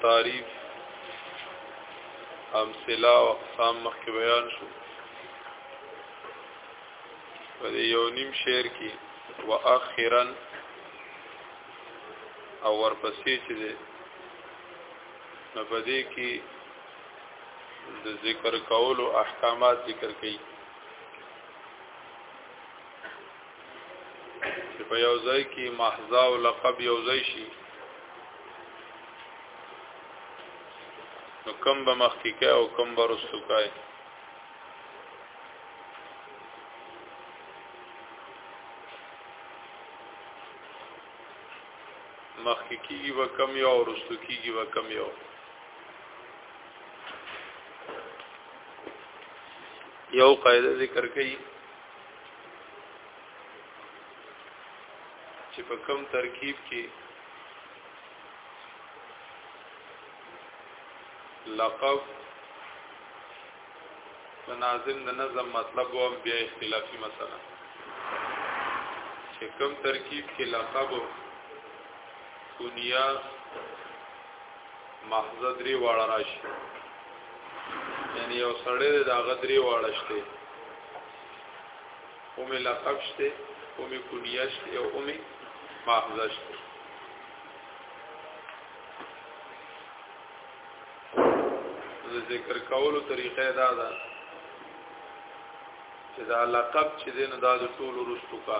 تعریف امثله او اقسام مخکې بیان شو په یو نیم شعر کې واخرا او ورپسې چې ده نو په دې کې د ذکر کولو احکامات ذکر کړي چې په یو ځای کې محضا او لقب یو ځای شي نو کم به مخکې کوي او کم به رستو کوي مخکې کیږي و کم یو ورستو کیږي و کم یو یو قاعده ذکر کړي چې په کم ترکیب کې لقب ناظم د نظم مطلب او بیا اختلافي مسله چې کوم ترکیب کې لقب کنیا محض درې واړه راشي یعنی یو سړی د هغه درې واړه شته اومه لقب شته اومه کنیا شته او اومه محض شته د ذکر کولو طریقې دا ده چې دا لقب چې دین دا د ټول رستو کا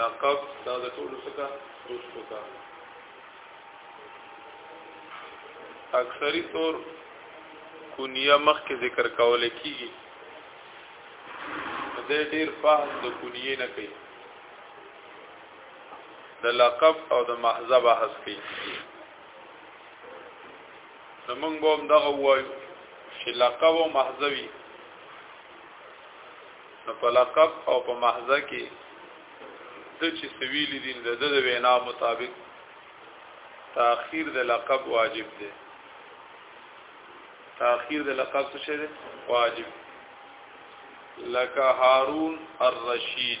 لقب دا د ټول څخه رستو کا اکثری طور کونیه مخکې ذکر کول کیږي د ډیر فهم د کونیه نه کوي د لقب او د محضه بحث کوي نو موږ به هم دغه وایو چې لقب او محضه وي نو په لقب او په محضه کې د چې سویل دي د د وینا مطابق تاخير د لقب واجب دی تاخير د لقب څه شي واجب لکه هارون الرشید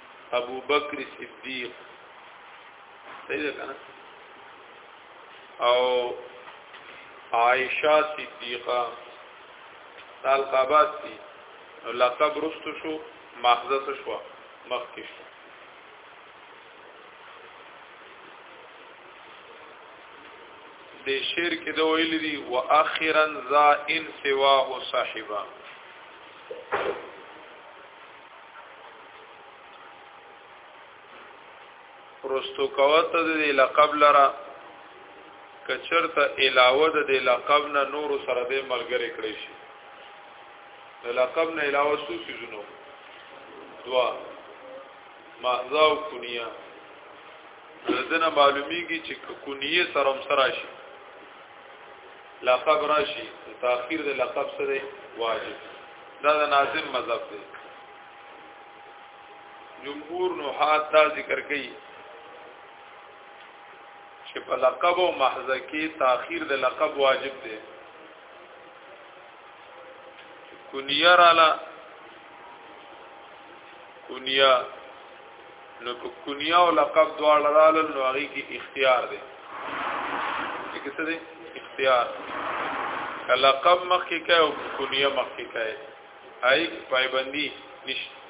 ابو بکر صدیق صحیح ده کنه او عائشه صدیقه تال قابات دي لقب رست شو ماخذه شو مخکې شو د شعر کې دا ویل دي واخرا ذا ان سواه صاحبہ پرستو کوته د لقب لره کچرته علاوه د لقب نه نور سره د ملګری کړی شي د لقب نه علاوه څو سيزونو دوا ماذا او کنیه دنه معلومیږي چې کنیه سره سره شي لقب راشي تاخير د لقب سره واجب دا د ناظم مذهب دی جمهور نحات دا ذکر کوي چې په لقب او محضه کې تاخير د لقب واجب دی کنیه رالا کنیه نو که کنیا او لقب دواړه رالل نو هغه کې اختیار دی چې څه دی اختیار لقب مخکې کوي او کنیا مخکې کوي هاي پایبندي نشته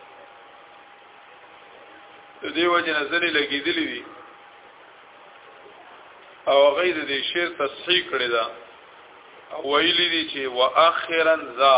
د دې وجه نظر لګیدلې دي او غیر دې شعر تصحیح کړی دا ویلې دي چې واخرا ذا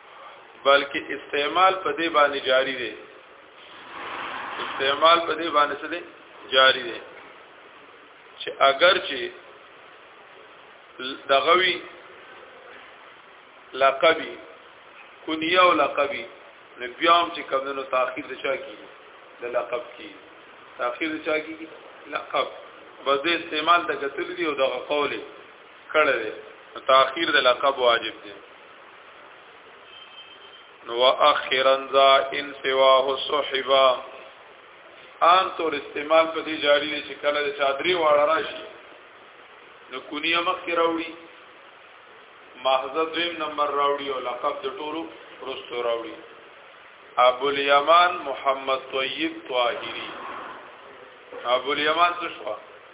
بلکې استعمال په دې باندې جاری دی استعمال په دې باندې څه دی جاری دی چې اگر چې دغوی لقبی کنیه او لقبی نو بیا هم چې کمونو تاخير د چا کیږي د لقب کیږي تاخير د چا کیږي لقب بده استعمال د قتل دی او دغه قول کړه دې تاخير د لقب واجب دی نو واخرا ذا ان سواه صحبا ان تور استعمال په دې جاری دي چې کله د چادري واړه راشي نو کونیه مخ کې راوړي محضه دویم نمبر راوړي او لقب د ټولو رستو راوړي ابو الیمان محمد طیب طاهری ابو الیمان څه شو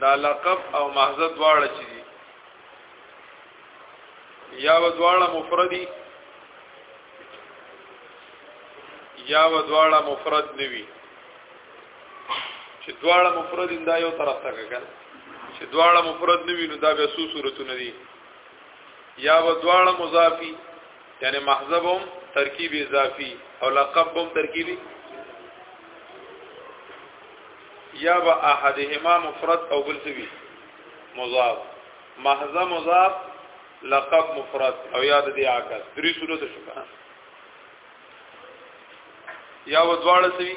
دا لقب او محضه دواړه چي دي یا و دواړه مفردي یا و دواړه مفرد نوي چې دواړه مفرد دا یو طرف ته کېږي چې دواړه مفرد نوي نو دا به سو صورتونه دي یا و دواړه مضافي یعنی محذب هم ترکیب اضافي او لقب هم ترکیبي یا با احدهما مفرد او بل سوي مضاف محذا مضاف لقب مفرد او یاد دی عکس درې صورت شو کنه یا و دواړه سوي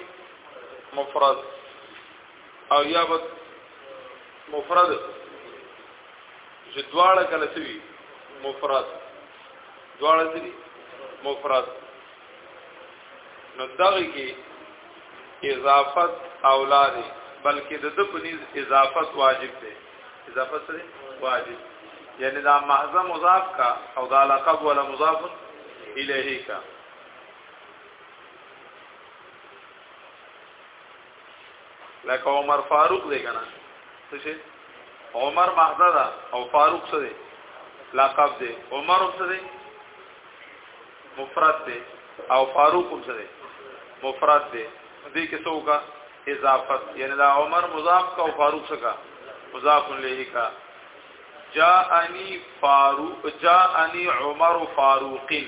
مفرد او یا و مفرد چې دواړه کله سوي مفرد دواړه دي مفرد نو دغه کې اضافت اولاد بلکې د د پنیز اضافت واجب دی اضافت سره واجب یعنی دا محض مضاف کا او دا لقب ولا مضاف الیه کا لکه عمر فاروق دی کنه څه شي عمر محضه ده او فاروق څه دی لقب دی عمر څه دی مفرد دی او فاروق څه دی مفرد دی دې کې څه وکا اضافت یعنی دا عمر مضاف کا او فاروق څه کا مضاف الیه کا جاءنی فاروق جاءنی عمر فاروقین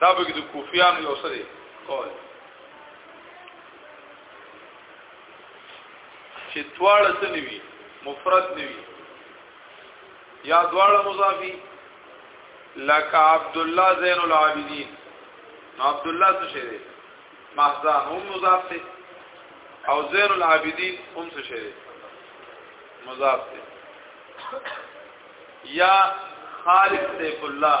دا به د کوفیانو یو څه دی قول چې دواړه څه نیوي مفرد نیوي یا دواړه مضافي لکه عبد الله زین العابدین نو عبد الله څه شي دی محضا هم مضاف دی او زین العابدین هم څه شي دی مضاف دی یا خالد سیف الله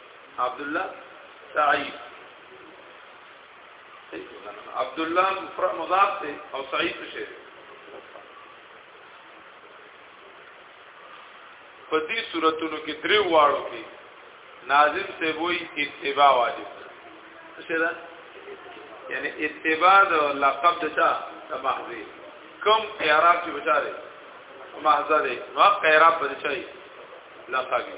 عبد الله سعید عبد الله مفرد مضاف ته او سعید شه په دې صورتونو کې درې واړو کې ناظم سے وای اتباع واجب څه ده یعنی اتباع د لقب د چا د محذي کم اعراب چې بچاره محذره ما اعراب بچای لقبي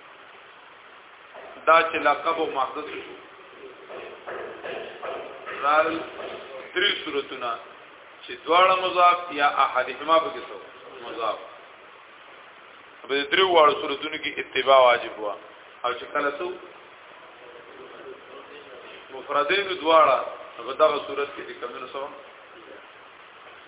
دا چې لقب او ماخذ شو رال درې صورتونه چې دواړه مضاف یا احدهما به کې سو مضاف په دې درې واړو صورتونو کې اتباع واجب و او چې کله سو مفردین دواړه په دغه صورت کې د کمنو سو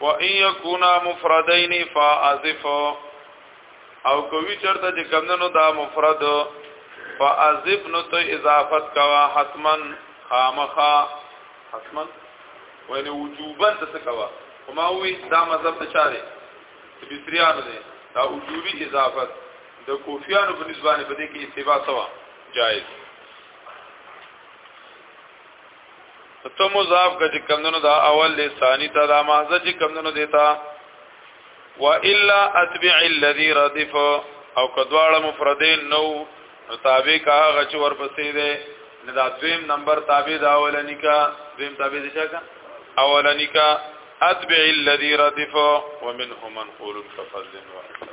وان یکونا مفردین فاذف او کوي چرته چې کمندونو دا مفرد فاذف نو ته اضافت کوا حتما خامخا حتما وینه وجوبا ته کوا وما وی دا مذهب ته چاره بسریانو دی دا وجوبي اضافت د کوفیانو په نسبت باندې په دې کې اتباع سوا جائز ته مضاف کړه چې کمندونو دا اول دی ثانی ته دا محض چې کمندونو دیتا و الا اتبع الذي ردف او کدواړه مفردین نو تابع کا غچ ور پسې دی نه دا دویم نمبر تابع دا اولنی کا دویم تابع دي شکا اولنی کا اتبع الذي ردف ومنهم من قول فضل واحد